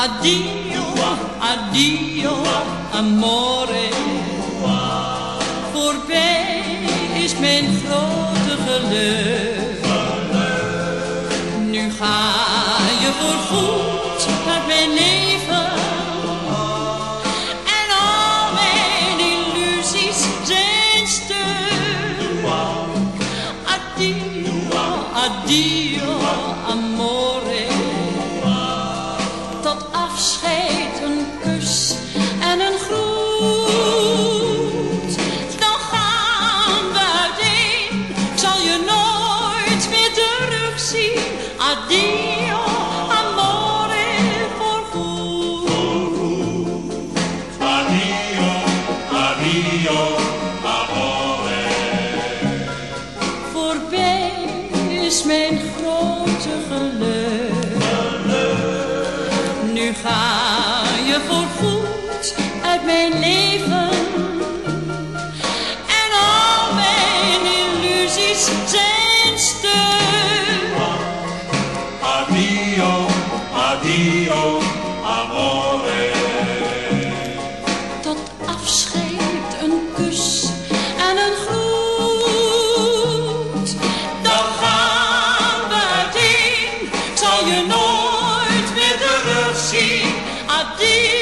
Addio, addio, amore. Voorbij is mijn grote geluk. Nu ga je voorgoed uit mijn leven. En al mijn illusies zijn stuk. Addio, addio, amore. Terugzien. Addio, amore, voorgoed. Addio, addio, amore. Voorbij is mijn grote geluk. Nu ga je voorgoed uit mijn leven. En al mijn illusies amore. Tot afscheid een kus en een groet. Dan gaan we uiteen, zal je nooit meer terugzien. Adieu.